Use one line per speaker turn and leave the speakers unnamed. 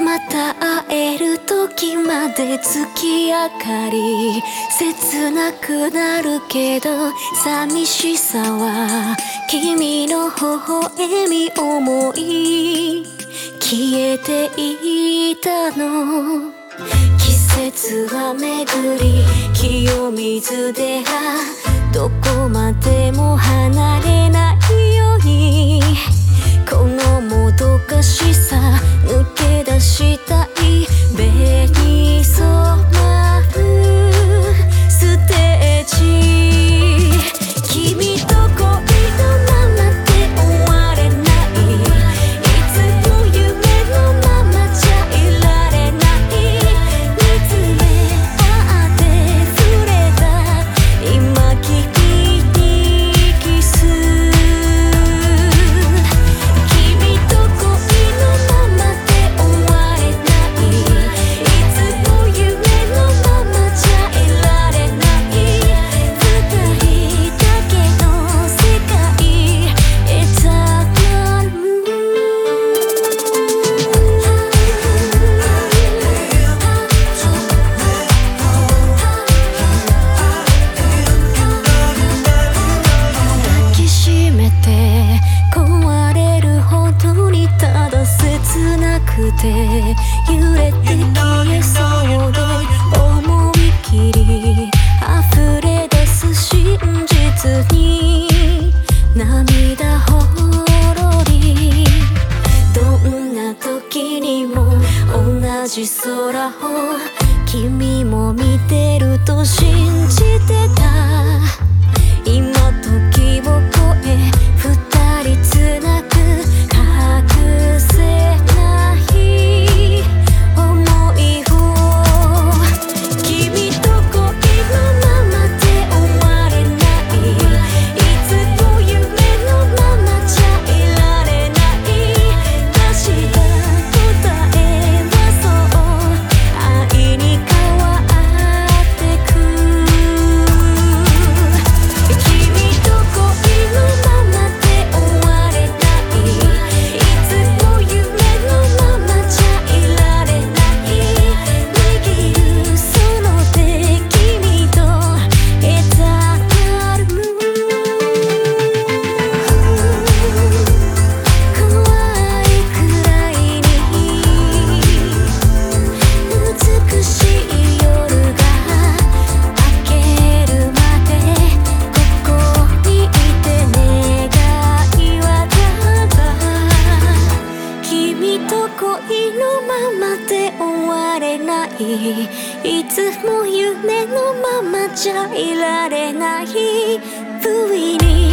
また会える時まで月明かり切なくなるけど寂しさは君の微笑み思い消えていたの。季節は巡り清水ではどこまでも離れないくて揺れて消えそうで思い切り溢れ出す真実に涙ほろり。どんな時にも同じ空を君も見てると信じてた。終われない。いつも夢のままじゃいられない。不意に